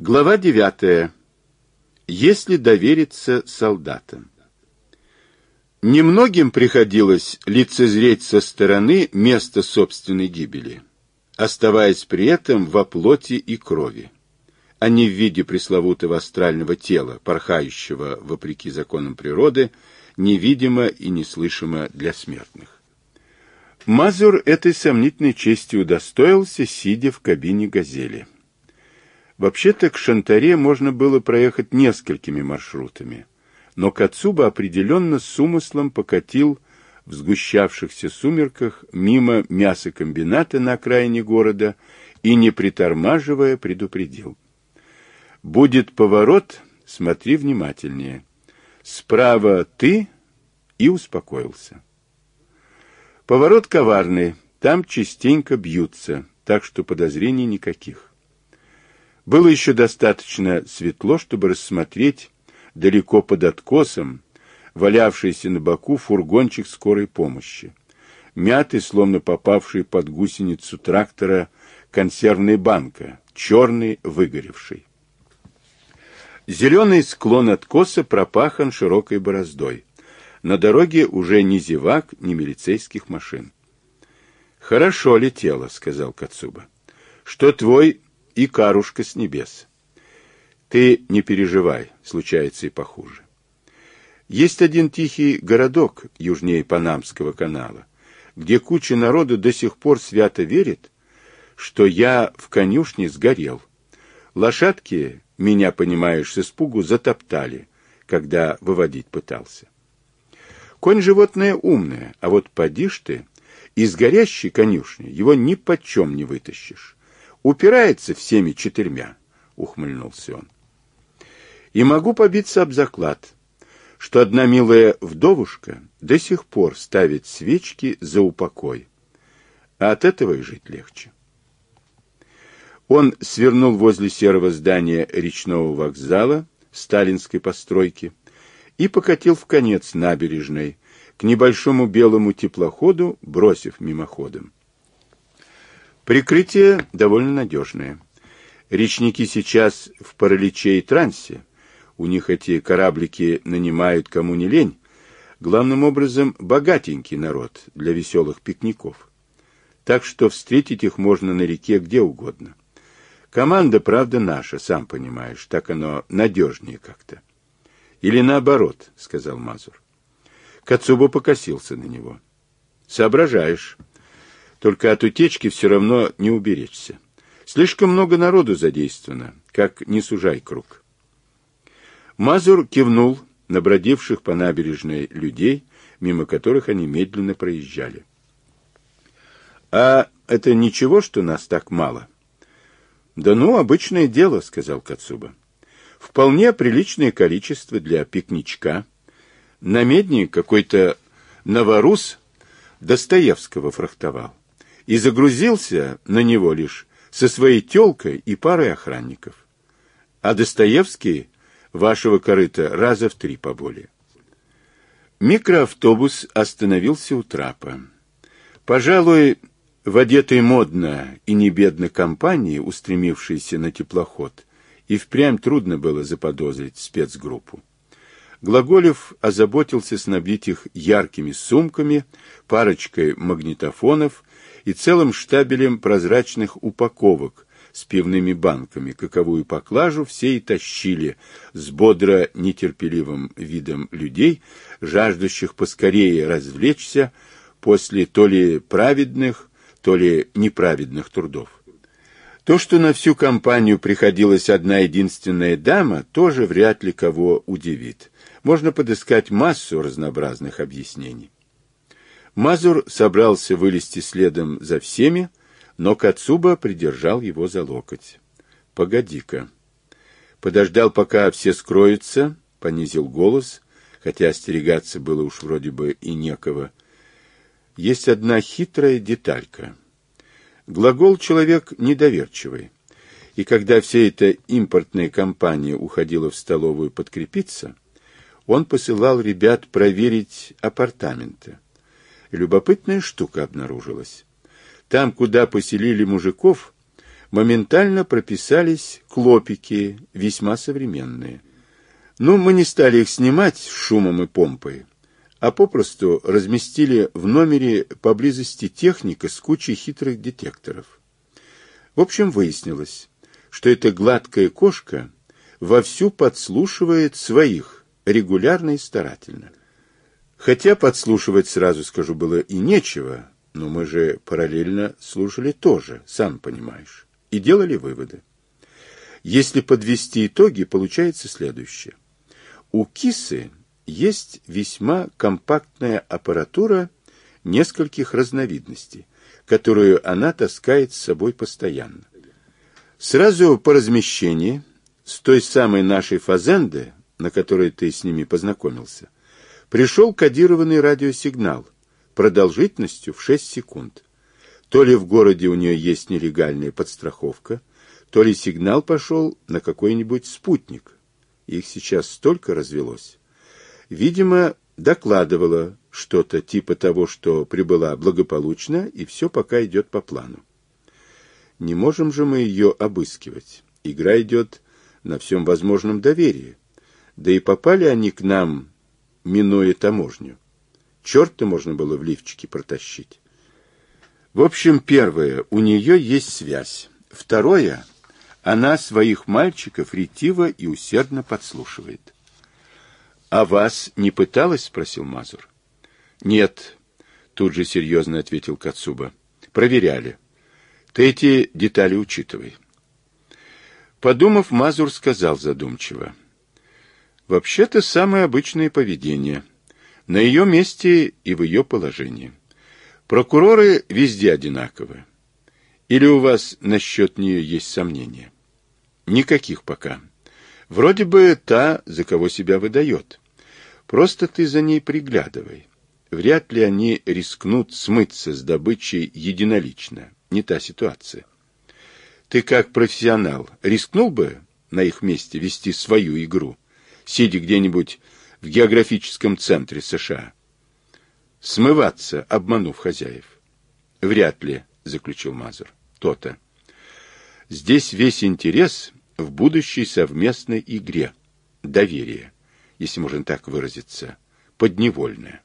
Глава девятая. Если довериться солдатам. Немногим приходилось лицезреть со стороны место собственной гибели, оставаясь при этом во плоти и крови, а не в виде пресловутого астрального тела, порхающего, вопреки законам природы, невидимо и неслышимо для смертных. Мазур этой сомнительной чести удостоился, сидя в кабине «Газели». Вообще-то к Шантаре можно было проехать несколькими маршрутами, но Кацуба определенно с умыслом покатил в сгущавшихся сумерках мимо мясокомбината на окраине города и, не притормаживая, предупредил. «Будет поворот, смотри внимательнее. Справа ты» и успокоился. Поворот коварный, там частенько бьются, так что подозрений никаких. Было еще достаточно светло, чтобы рассмотреть далеко под откосом валявшийся на боку фургончик скорой помощи. Мятый, словно попавший под гусеницу трактора, консервная банка, черный, выгоревший. Зеленый склон откоса пропахан широкой бороздой. На дороге уже ни зевак, ни милицейских машин. «Хорошо летело», — сказал Кацуба. «Что твой и карушка с небес. Ты не переживай, случается и похуже. Есть один тихий городок южнее Панамского канала, где куча народу до сих пор свято верит, что я в конюшне сгорел. Лошадки, меня, понимаешь, с испугу затоптали, когда выводить пытался. Конь животное умное, а вот поди ж ты, из горящей конюшни его ни почем не вытащишь упирается всеми четырьмя, ухмыльнулся он. И могу побиться об заклад, что одна милая вдовушка до сих пор ставит свечки за упокой, а от этого и жить легче. Он свернул возле серого здания речного вокзала сталинской постройки и покатил в конец набережной к небольшому белому теплоходу, бросив мимоходом. Прикрытие довольно надежное. Речники сейчас в параличе и трансе. У них эти кораблики нанимают кому не лень. Главным образом, богатенький народ для веселых пикников. Так что встретить их можно на реке где угодно. Команда, правда, наша, сам понимаешь, так оно надежнее как-то. Или наоборот, сказал Мазур. Кацуба покосился на него. Соображаешь. Только от утечки все равно не уберечься. Слишком много народу задействовано, как не сужай круг. Мазур кивнул на бродивших по набережной людей, мимо которых они медленно проезжали. «А это ничего, что нас так мало?» «Да ну, обычное дело», — сказал Кацуба. «Вполне приличное количество для пикничка. На медне какой-то новорус Достоевского фрахтовал и загрузился на него лишь со своей тёлкой и парой охранников. А Достоевский вашего корыта раза в три поболее. Микроавтобус остановился у трапа. Пожалуй, в одетой модно и небедно компании, устремившейся на теплоход, и впрямь трудно было заподозрить спецгруппу. Глаголев озаботился снабдить их яркими сумками, парочкой магнитофонов и целым штабелем прозрачных упаковок с пивными банками, каковую поклажу все и тащили с бодро нетерпеливым видом людей, жаждущих поскорее развлечься после то ли праведных, то ли неправедных трудов. То, что на всю компанию приходилась одна единственная дама, тоже вряд ли кого удивит. Можно подыскать массу разнообразных объяснений. Мазур собрался вылезти следом за всеми, но Кацуба придержал его за локоть. «Погоди-ка». Подождал, пока все скроются, понизил голос, хотя остерегаться было уж вроде бы и некого. Есть одна хитрая деталька. Глагол «человек» недоверчивый. И когда вся эта импортная компания уходила в столовую подкрепиться, он посылал ребят проверить апартаменты любопытная штука обнаружилась. Там, куда поселили мужиков, моментально прописались клопики, весьма современные. Но мы не стали их снимать шумом и помпой, а попросту разместили в номере поблизости техника с кучей хитрых детекторов. В общем, выяснилось, что эта гладкая кошка вовсю подслушивает своих, регулярно и старательно. Хотя подслушивать, сразу скажу, было и нечего, но мы же параллельно слушали тоже, сам понимаешь, и делали выводы. Если подвести итоги, получается следующее. У кисы есть весьма компактная аппаратура нескольких разновидностей, которую она таскает с собой постоянно. Сразу по размещении, с той самой нашей фазенды, на которой ты с ними познакомился, пришел кодированный радиосигнал продолжительностью в 6 секунд. То ли в городе у нее есть нелегальная подстраховка, то ли сигнал пошел на какой-нибудь спутник. Их сейчас столько развелось. Видимо, докладывала что-то типа того, что прибыла благополучно, и все пока идет по плану. Не можем же мы ее обыскивать. Игра идет на всем возможном доверии. Да и попали они к нам, минуя таможню. Черта можно было в лифчике протащить. В общем, первое, у нее есть связь. Второе, она своих мальчиков ретиво и усердно подслушивает. — А вас не пыталась? — спросил Мазур. — Нет, — тут же серьезно ответил Кацуба. — Проверяли. Ты эти детали учитывай. Подумав, Мазур сказал задумчиво. Вообще-то самое обычное поведение. На ее месте и в ее положении. Прокуроры везде одинаковы. Или у вас насчет нее есть сомнения? Никаких пока. Вроде бы та, за кого себя выдает. Просто ты за ней приглядывай. Вряд ли они рискнут смыться с добычей единолично не та ситуация. Ты как профессионал рискнул бы на их месте вести свою игру, сидя где-нибудь в географическом центре США? Смываться, обманув хозяев? Вряд ли, заключил Мазур. То-то. Здесь весь интерес в будущей совместной игре. Доверие, если можно так выразиться, подневольное.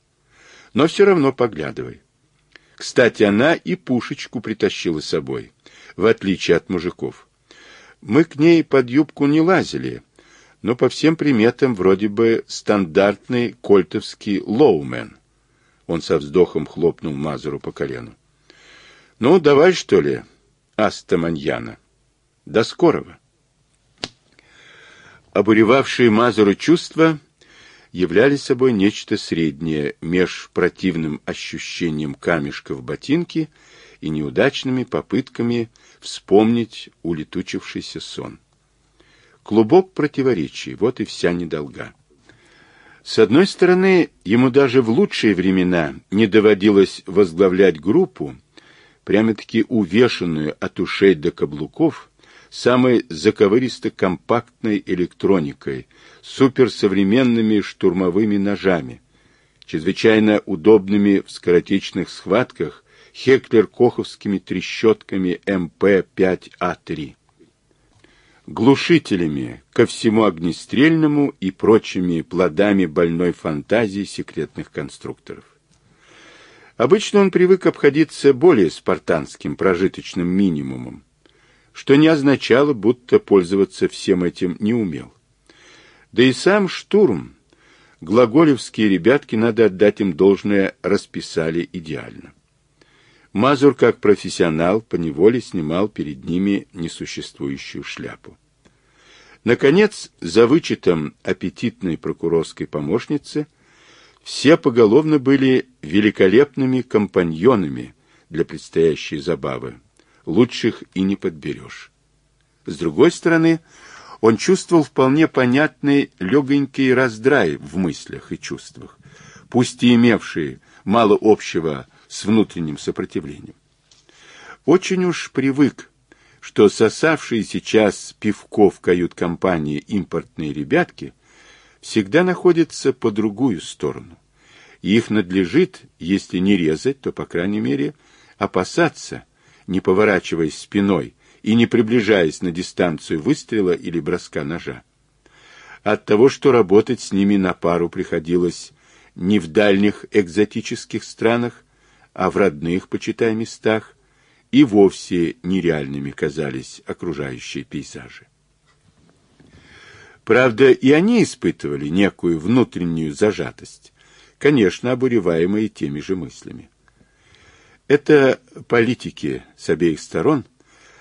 Но все равно поглядывай. Кстати, она и пушечку притащила с собой, в отличие от мужиков. Мы к ней под юбку не лазили, но по всем приметам вроде бы стандартный кольтовский лоумен. Он со вздохом хлопнул Мазуру по колену. Ну, давай, что ли, Астаманьяна. До скорого. Обуревавшие Мазуру чувства являли собой нечто среднее меж противным ощущением камешка в ботинке и неудачными попытками вспомнить улетучившийся сон. Клубок противоречий, вот и вся недолга. С одной стороны, ему даже в лучшие времена не доводилось возглавлять группу, прямо-таки увешанную от ушей до каблуков, самой заковыристо-компактной электроникой, суперсовременными штурмовыми ножами, чрезвычайно удобными в скоротечных схватках хеклер-коховскими трещотками МП-5А3, глушителями ко всему огнестрельному и прочими плодами больной фантазии секретных конструкторов. Обычно он привык обходиться более спартанским прожиточным минимумом, что не означало, будто пользоваться всем этим не умел. Да и сам штурм, глаголевские ребятки, надо отдать им должное, расписали идеально. Мазур, как профессионал, поневоле снимал перед ними несуществующую шляпу. Наконец, за вычетом аппетитной прокурорской помощницы, все поголовно были великолепными компаньонами для предстоящей забавы, лучших и не подберешь. С другой стороны, он чувствовал вполне понятный легонький раздрай в мыслях и чувствах, пусть и имевший мало общего с внутренним сопротивлением. Очень уж привык, что сосавшие сейчас пивко в кают-компании импортные ребятки всегда находятся по другую сторону. И их надлежит, если не резать, то, по крайней мере, опасаться – не поворачиваясь спиной и не приближаясь на дистанцию выстрела или броска ножа. От того, что работать с ними на пару приходилось не в дальних экзотических странах, а в родных, почитай, местах, и вовсе нереальными казались окружающие пейзажи. Правда, и они испытывали некую внутреннюю зажатость, конечно, обуреваемые теми же мыслями. Это политики с обеих сторон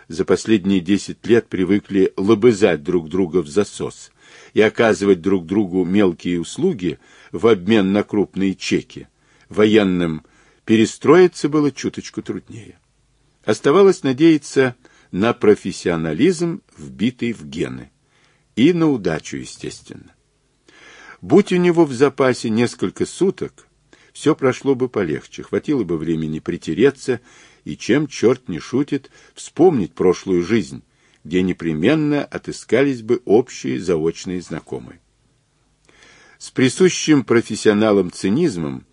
за последние десять лет привыкли лобызать друг друга в засос и оказывать друг другу мелкие услуги в обмен на крупные чеки. Военным перестроиться было чуточку труднее. Оставалось надеяться на профессионализм, вбитый в гены. И на удачу, естественно. Будь у него в запасе несколько суток, все прошло бы полегче, хватило бы времени притереться и, чем черт не шутит, вспомнить прошлую жизнь, где непременно отыскались бы общие заочные знакомые. С присущим профессионалам цинизмом,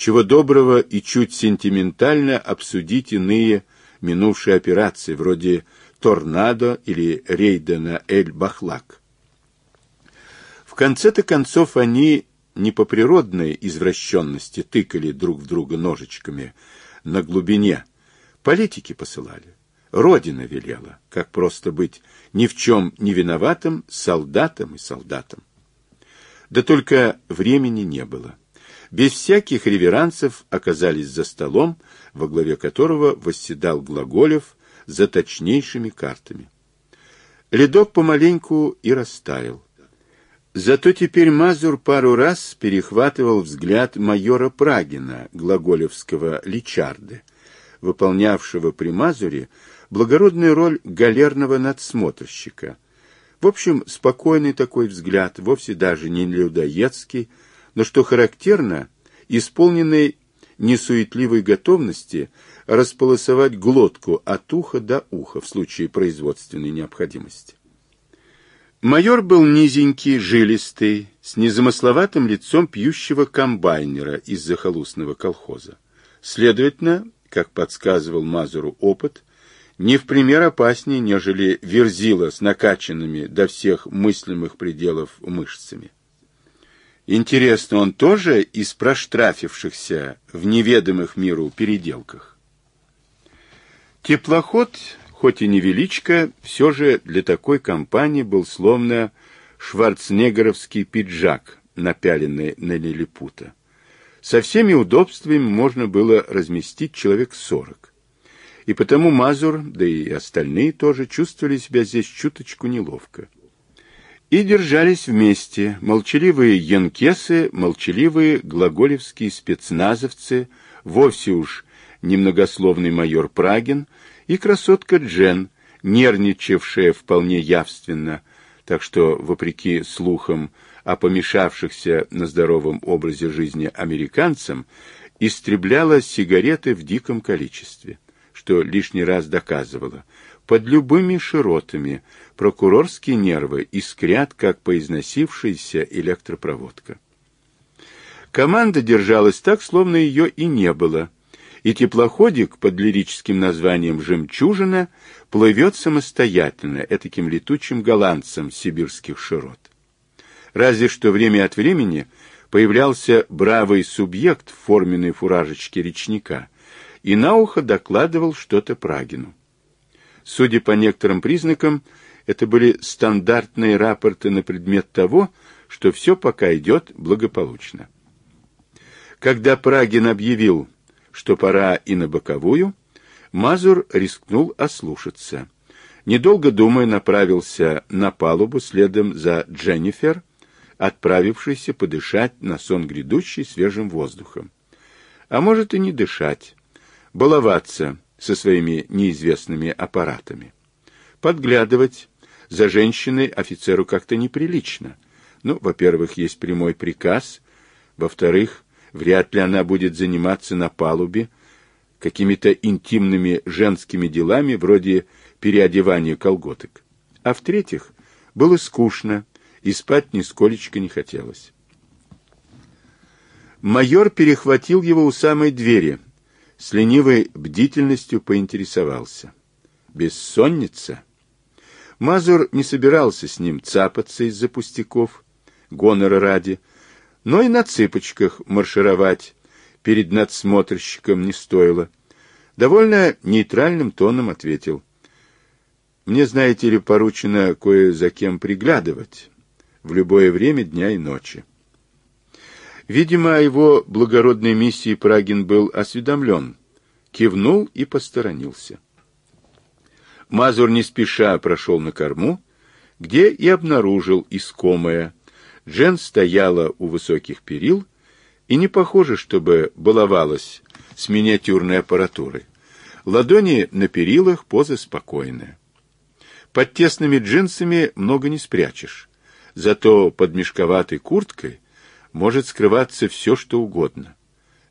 чего доброго и чуть сентиментально обсудить иные минувшие операции, вроде «Торнадо» или рейда на Эль-Бахлак. В конце-то концов они не по природной извращенности тыкали друг в друга ножичками на глубине. Политики посылали. Родина велела, как просто быть ни в чем не виноватым солдатом и солдатом. Да только времени не было. Без всяких реверансов оказались за столом, во главе которого восседал Глаголев за точнейшими картами. Ледок помаленьку и растаял. Зато теперь Мазур пару раз перехватывал взгляд майора Прагина, глаголевского Личарды, выполнявшего при Мазуре благородную роль галерного надсмотрщика. В общем, спокойный такой взгляд, вовсе даже не людоедский, но, что характерно, исполненный несуетливой готовности располосовать глотку от уха до уха в случае производственной необходимости. Майор был низенький, жилистый, с незамысловатым лицом пьющего комбайнера из захолустного колхоза. Следовательно, как подсказывал Мазуру опыт, не в пример опаснее, нежели верзила с накачанными до всех мыслимых пределов мышцами. Интересно, он тоже из проштрафившихся в неведомых миру переделках? Теплоход хоть и невеличко, все же для такой компании был словно шварценегgeровский пиджак, напяленный на лилипута. Со всеми удобствами можно было разместить человек сорок. И потому Мазур, да и остальные тоже чувствовали себя здесь чуточку неловко. И держались вместе молчаливые янкесы, молчаливые глаголевские спецназовцы, вовсе уж немногословный майор Прагин — и красотка Джен, нервничавшая вполне явственно, так что, вопреки слухам о помешавшихся на здоровом образе жизни американцам, истребляла сигареты в диком количестве, что лишний раз доказывало, под любыми широтами прокурорские нервы искрят, как поизносившаяся электропроводка. Команда держалась так, словно ее и не было, и теплоходик под лирическим названием «Жемчужина» плывет самостоятельно, этаким летучим голландцем сибирских широт. Разве что время от времени появлялся бравый субъект в форменной фуражечке речника и на ухо докладывал что-то Прагину. Судя по некоторым признакам, это были стандартные рапорты на предмет того, что все пока идет благополучно. Когда Прагин объявил что пора и на боковую, Мазур рискнул ослушаться. Недолго думая, направился на палубу следом за Дженнифер, отправившейся подышать на сон грядущий свежим воздухом. А может и не дышать, баловаться со своими неизвестными аппаратами. Подглядывать за женщиной офицеру как-то неприлично. Ну, во-первых, есть прямой приказ, во-вторых, Вряд ли она будет заниматься на палубе какими-то интимными женскими делами, вроде переодевания колготок. А в-третьих, было скучно, и спать нисколечко не хотелось. Майор перехватил его у самой двери, с ленивой бдительностью поинтересовался. Бессонница. Мазур не собирался с ним цапаться из-за пустяков, гонора ради, но и на цыпочках маршировать перед надсмотрщиком не стоило. Довольно нейтральным тоном ответил. «Мне, знаете ли, поручено кое за кем приглядывать в любое время дня и ночи». Видимо, о его благородной миссии Прагин был осведомлен, кивнул и посторонился. Мазур не спеша прошел на корму, где и обнаружил искомое. Джен стояла у высоких перил и не похоже, чтобы баловалась с миниатюрной аппаратурой. Ладони на перилах, поза спокойная. Под тесными джинсами много не спрячешь, зато под мешковатой курткой может скрываться все, что угодно.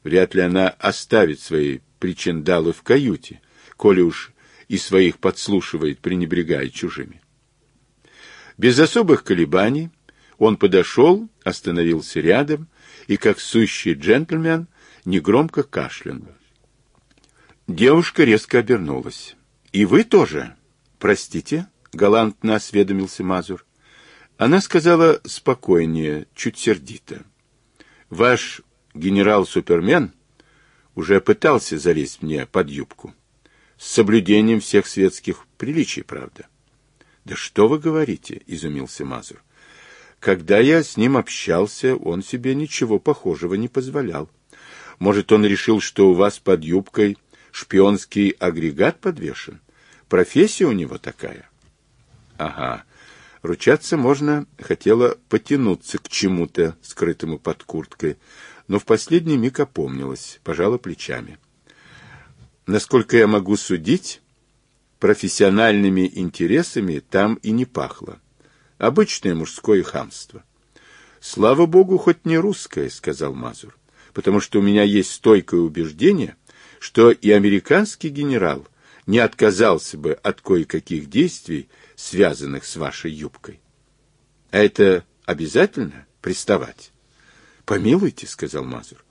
Вряд ли она оставит свои причиндалы в каюте, коли уж и своих подслушивает, пренебрегая чужими. Без особых колебаний он подошел, остановился рядом и, как сущий джентльмен, негромко кашлянул. Девушка резко обернулась. «И вы тоже?» «Простите?» — галантно осведомился Мазур. Она сказала спокойнее, чуть сердито. «Ваш генерал-супермен уже пытался залезть мне под юбку с соблюдением всех светских приличий, правда. Да что вы говорите, изумился Мазур. Когда я с ним общался, он себе ничего похожего не позволял. Может, он решил, что у вас под юбкой шпионский агрегат подвешен? Профессия у него такая. Ага. Ручаться можно, хотела потянуться к чему-то, скрытому под курткой, но в последний миг опомнилась, пожала плечами. Насколько я могу судить, профессиональными интересами там и не пахло. Обычное мужское хамство. «Слава богу, хоть не русское», — сказал Мазур, «потому что у меня есть стойкое убеждение, что и американский генерал не отказался бы от кое-каких действий, связанных с вашей юбкой. А это обязательно приставать?» «Помилуйте», — сказал Мазур,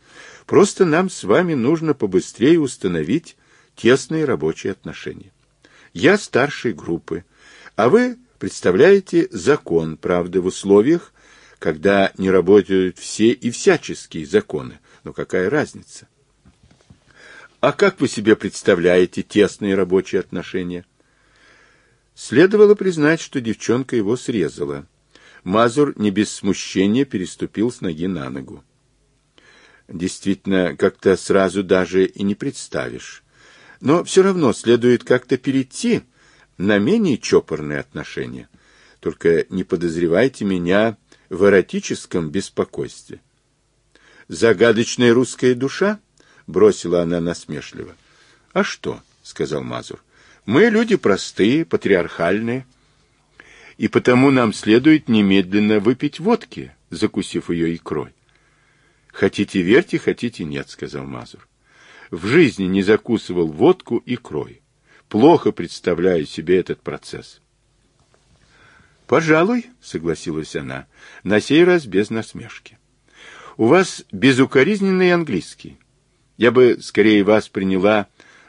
«просто нам с вами нужно побыстрее установить тесные рабочие отношения. Я старшей группы, а вы представляете закон, правда, в условиях, когда не работают все и всяческие законы. Но какая разница? А как вы себе представляете тесные рабочие отношения? Следовало признать, что девчонка его срезала. Мазур не без смущения переступил с ноги на ногу. Действительно, как-то сразу даже и не представишь. Но все равно следует как-то перейти на менее чопорные отношения. Только не подозревайте меня в эротическом беспокойстве. «Загадочная русская душа?» — бросила она насмешливо. «А что?» — сказал Мазур. «Мы люди простые, патриархальные, и потому нам следует немедленно выпить водки, закусив ее икрой». «Хотите верьте, хотите нет», — сказал Мазур в жизни не закусывал водку и крой. Плохо представляю себе этот процесс. «Пожалуй», — согласилась она, на сей раз без насмешки. «У вас безукоризненный английский. Я бы скорее вас приняла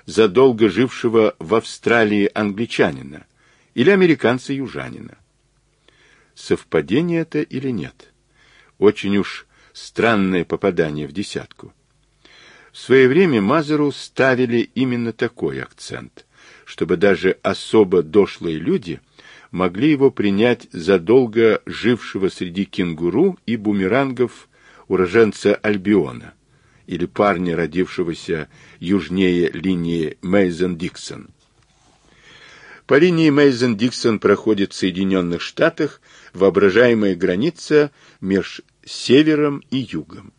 за долго жившего в Австралии англичанина или американца-южанина. Совпадение это или нет? Очень уж странное попадание в десятку. В свое время Мазеру ставили именно такой акцент, чтобы даже особо дошлые люди могли его принять за долго жившего среди кенгуру и бумерангов уроженца Альбиона или парня, родившегося южнее линии Мейзен-Диксон. По линии Мейзен-Диксон проходит в Соединенных Штатах воображаемая граница между севером и югом.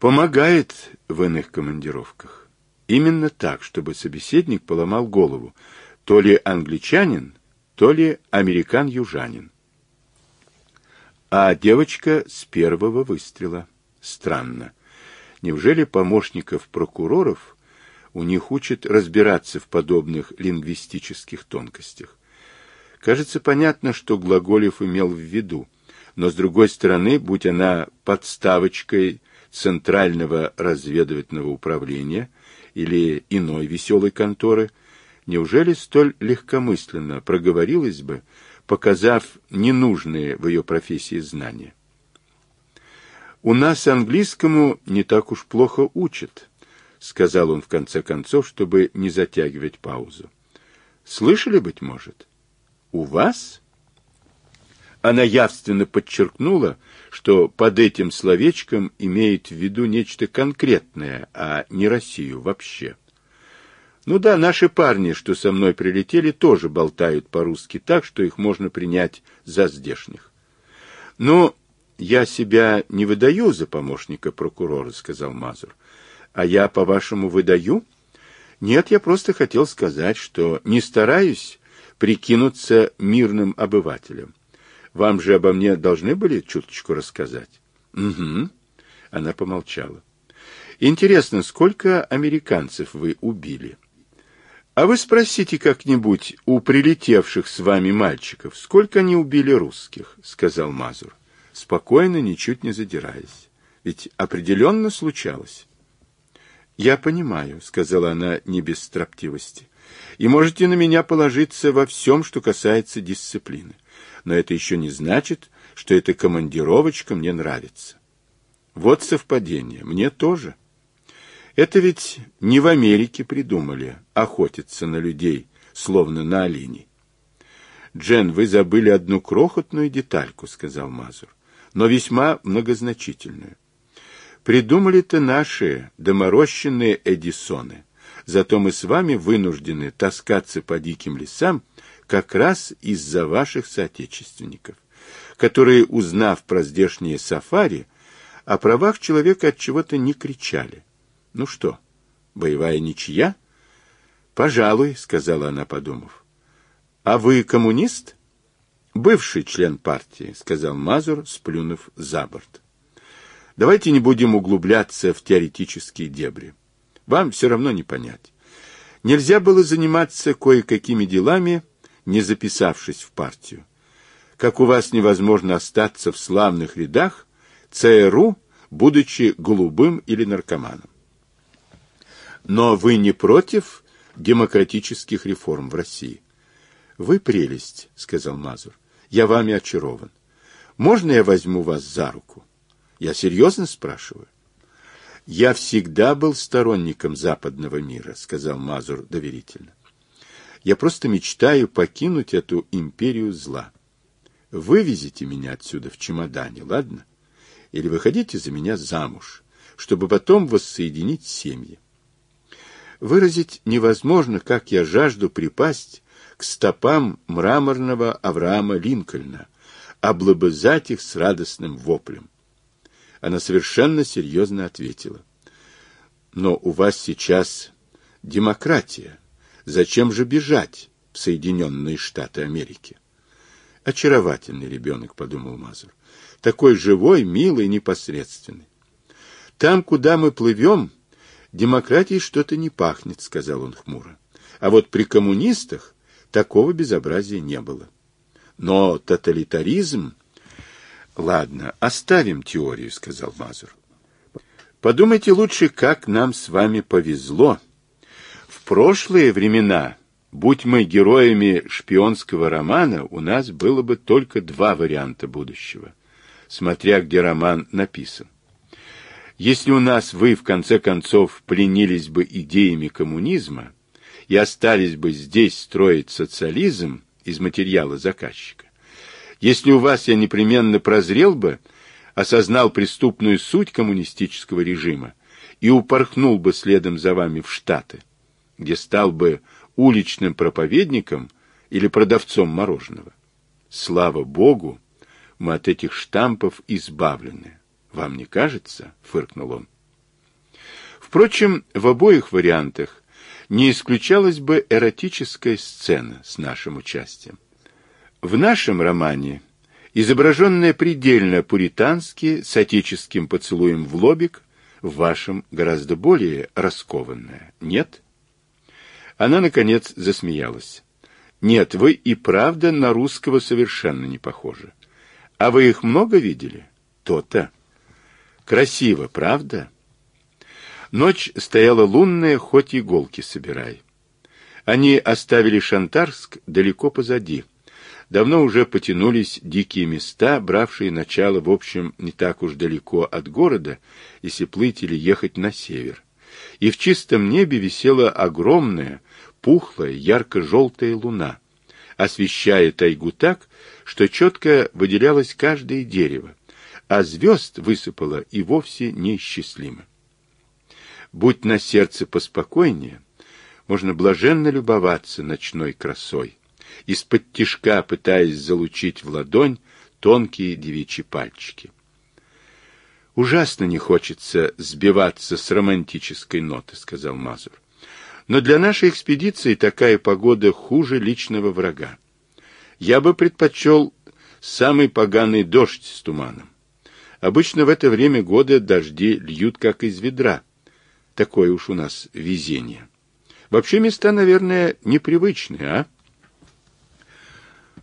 Помогает в иных командировках. Именно так, чтобы собеседник поломал голову. То ли англичанин, то ли американ-южанин. А девочка с первого выстрела. Странно. Неужели помощников прокуроров у них учат разбираться в подобных лингвистических тонкостях? Кажется, понятно, что Глаголев имел в виду. Но, с другой стороны, будь она подставочкой Центрального разведывательного управления или иной веселой конторы, неужели столь легкомысленно проговорилась бы, показав ненужные в ее профессии знания? «У нас английскому не так уж плохо учат», — сказал он в конце концов, чтобы не затягивать паузу. «Слышали, быть может?» «У вас?» Она явственно подчеркнула, что под этим словечком имеет в виду нечто конкретное, а не Россию вообще. Ну да, наши парни, что со мной прилетели, тоже болтают по-русски так, что их можно принять за здешних. Но я себя не выдаю за помощника прокурора, сказал Мазур. А я, по-вашему, выдаю? Нет, я просто хотел сказать, что не стараюсь прикинуться мирным обывателем. Вам же обо мне должны были чуточку рассказать? Угу. Она помолчала. Интересно, сколько американцев вы убили? А вы спросите как-нибудь у прилетевших с вами мальчиков, сколько они убили русских, сказал Мазур, спокойно, ничуть не задираясь. Ведь определенно случалось. Я понимаю, сказала она не без строптивости. И можете на меня положиться во всем, что касается дисциплины но это еще не значит, что эта командировочка мне нравится. Вот совпадение, мне тоже. Это ведь не в Америке придумали охотиться на людей, словно на оленей. «Джен, вы забыли одну крохотную детальку», — сказал Мазур, — «но весьма многозначительную. Придумали-то наши доморощенные Эдисоны, зато мы с вами вынуждены таскаться по диким лесам как раз из-за ваших соотечественников, которые, узнав про здешние сафари, о правах человека от чего-то не кричали. Ну что, боевая ничья? Пожалуй, сказала она, подумав. А вы коммунист? Бывший член партии, сказал Мазур, сплюнув за борт. Давайте не будем углубляться в теоретические дебри. Вам все равно не понять. Нельзя было заниматься кое-какими делами, не записавшись в партию. Как у вас невозможно остаться в славных рядах ЦРУ, будучи голубым или наркоманом. Но вы не против демократических реформ в России? Вы прелесть, сказал Мазур. Я вами очарован. Можно я возьму вас за руку? Я серьезно спрашиваю. Я всегда был сторонником западного мира, сказал Мазур доверительно. Я просто мечтаю покинуть эту империю зла. Вывезите меня отсюда в чемодане, ладно? Или выходите за меня замуж, чтобы потом воссоединить семьи. Выразить невозможно, как я жажду припасть к стопам мраморного Авраама Линкольна, облобызать их с радостным воплем. Она совершенно серьезно ответила. Но у вас сейчас демократия. Зачем же бежать в Соединенные Штаты Америки? Очаровательный ребенок, подумал Мазур. Такой живой, милый, непосредственный. Там, куда мы плывем, демократии что-то не пахнет, сказал он хмуро. А вот при коммунистах такого безобразия не было. Но тоталитаризм... Ладно, оставим теорию, сказал Мазур. Подумайте лучше, как нам с вами повезло, в прошлые времена, будь мы героями шпионского романа, у нас было бы только два варианта будущего, смотря где роман написан. Если у нас вы, в конце концов, пленились бы идеями коммунизма и остались бы здесь строить социализм из материала заказчика, если у вас я непременно прозрел бы, осознал преступную суть коммунистического режима и упорхнул бы следом за вами в Штаты, где стал бы уличным проповедником или продавцом мороженого. Слава Богу, мы от этих штампов избавлены. Вам не кажется? фыркнул он. Впрочем, в обоих вариантах не исключалась бы эротическая сцена с нашим участием. В нашем романе изображенная предельно пуритански с отеческим поцелуем в лобик, в вашем гораздо более раскованная, нет? Она, наконец, засмеялась. «Нет, вы и правда на русского совершенно не похожи. А вы их много видели? То-то. Красиво, правда?» Ночь стояла лунная, хоть иголки собирай. Они оставили Шантарск далеко позади. Давно уже потянулись дикие места, бравшие начало, в общем, не так уж далеко от города, если плыть или ехать на север. И в чистом небе висела огромная, пухлая, ярко-желтая луна, освещая тайгу так, что четко выделялось каждое дерево, а звезд высыпало и вовсе неисчислимо. Будь на сердце поспокойнее, можно блаженно любоваться ночной красой, из-под тишка пытаясь залучить в ладонь тонкие девичьи пальчики. «Ужасно не хочется сбиваться с романтической ноты», — сказал Мазур. «Но для нашей экспедиции такая погода хуже личного врага. Я бы предпочел самый поганый дождь с туманом. Обычно в это время года дожди льют как из ведра. Такое уж у нас везение. Вообще места, наверное, непривычные, а?»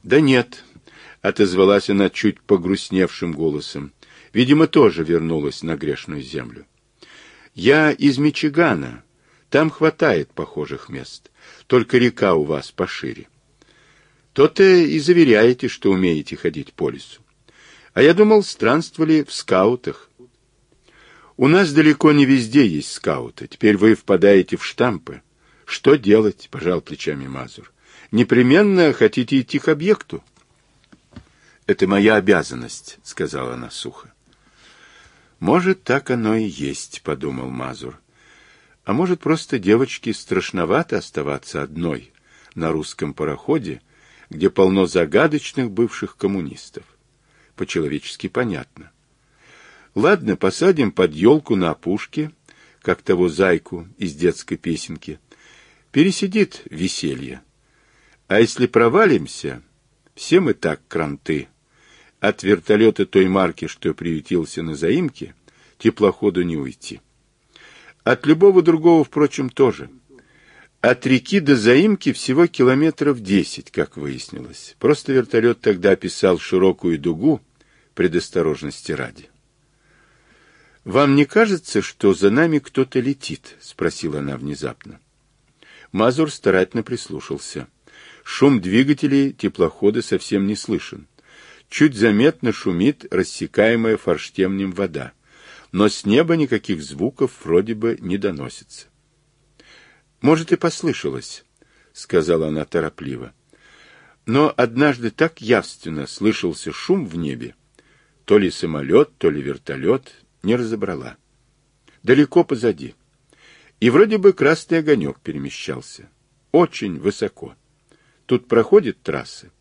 «Да нет», — отозвалась она чуть погрустневшим голосом. Видимо, тоже вернулась на грешную землю. «Я из Мичигана. Там хватает похожих мест. Только река у вас пошире. То-то и заверяете, что умеете ходить по лесу. А я думал, странствовали в скаутах. У нас далеко не везде есть скауты. Теперь вы впадаете в штампы. Что делать, пожал плечами Мазур. Непременно хотите идти к объекту? Это моя обязанность, сказала она сухо. Может, так оно и есть, подумал Мазур. А может, просто девочке страшновато оставаться одной на русском пароходе, где полно загадочных бывших коммунистов. По-человечески понятно. Ладно, посадим под елку на опушке, как того зайку из детской песенки. Пересидит веселье. А если провалимся, все мы так кранты. От вертолета той марки, что приютился на заимке, теплоходу не уйти. От любого другого, впрочем, тоже. От реки до заимки всего километров десять, как выяснилось. Просто вертолет тогда описал широкую дугу предосторожности ради. «Вам не кажется, что за нами кто-то летит?» — спросила она внезапно. Мазур старательно прислушался. Шум двигателей теплохода совсем не слышен. Чуть заметно шумит рассекаемая форштемнем вода. Но с неба никаких звуков вроде бы не доносится. «Может, и послышалось», — сказала она торопливо. Но однажды так явственно слышался шум в небе, то ли самолет, то ли вертолет, не разобрала. Далеко позади. И вроде бы красный огонек перемещался. Очень высоко. Тут проходит трассы?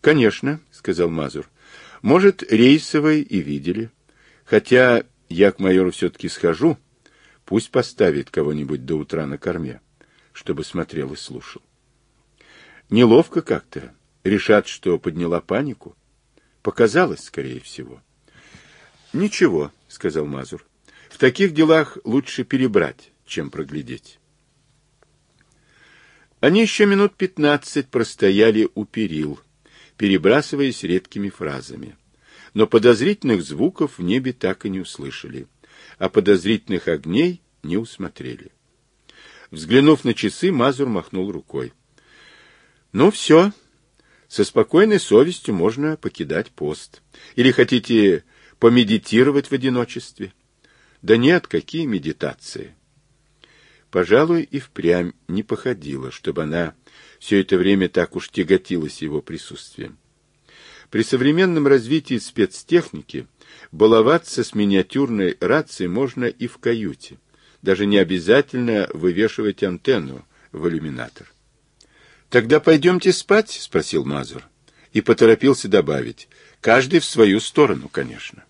Конечно, сказал Мазур. Может, рейсовые и видели. Хотя я к майору все-таки схожу. Пусть поставит кого-нибудь до утра на корме, чтобы смотрел и слушал. Неловко как-то. Решат, что подняла панику. Показалось, скорее всего. Ничего, сказал Мазур. В таких делах лучше перебрать, чем проглядеть. Они еще минут пятнадцать простояли у перил, перебрасываясь редкими фразами. Но подозрительных звуков в небе так и не услышали, а подозрительных огней не усмотрели. Взглянув на часы, Мазур махнул рукой. «Ну все, со спокойной совестью можно покидать пост. Или хотите помедитировать в одиночестве?» «Да нет, какие медитации!» пожалуй, и впрямь не походило, чтобы она все это время так уж тяготилась его присутствием. При современном развитии спецтехники баловаться с миниатюрной рацией можно и в каюте. Даже не обязательно вывешивать антенну в иллюминатор. «Тогда пойдемте спать?» — спросил Мазур. И поторопился добавить. «Каждый в свою сторону, конечно».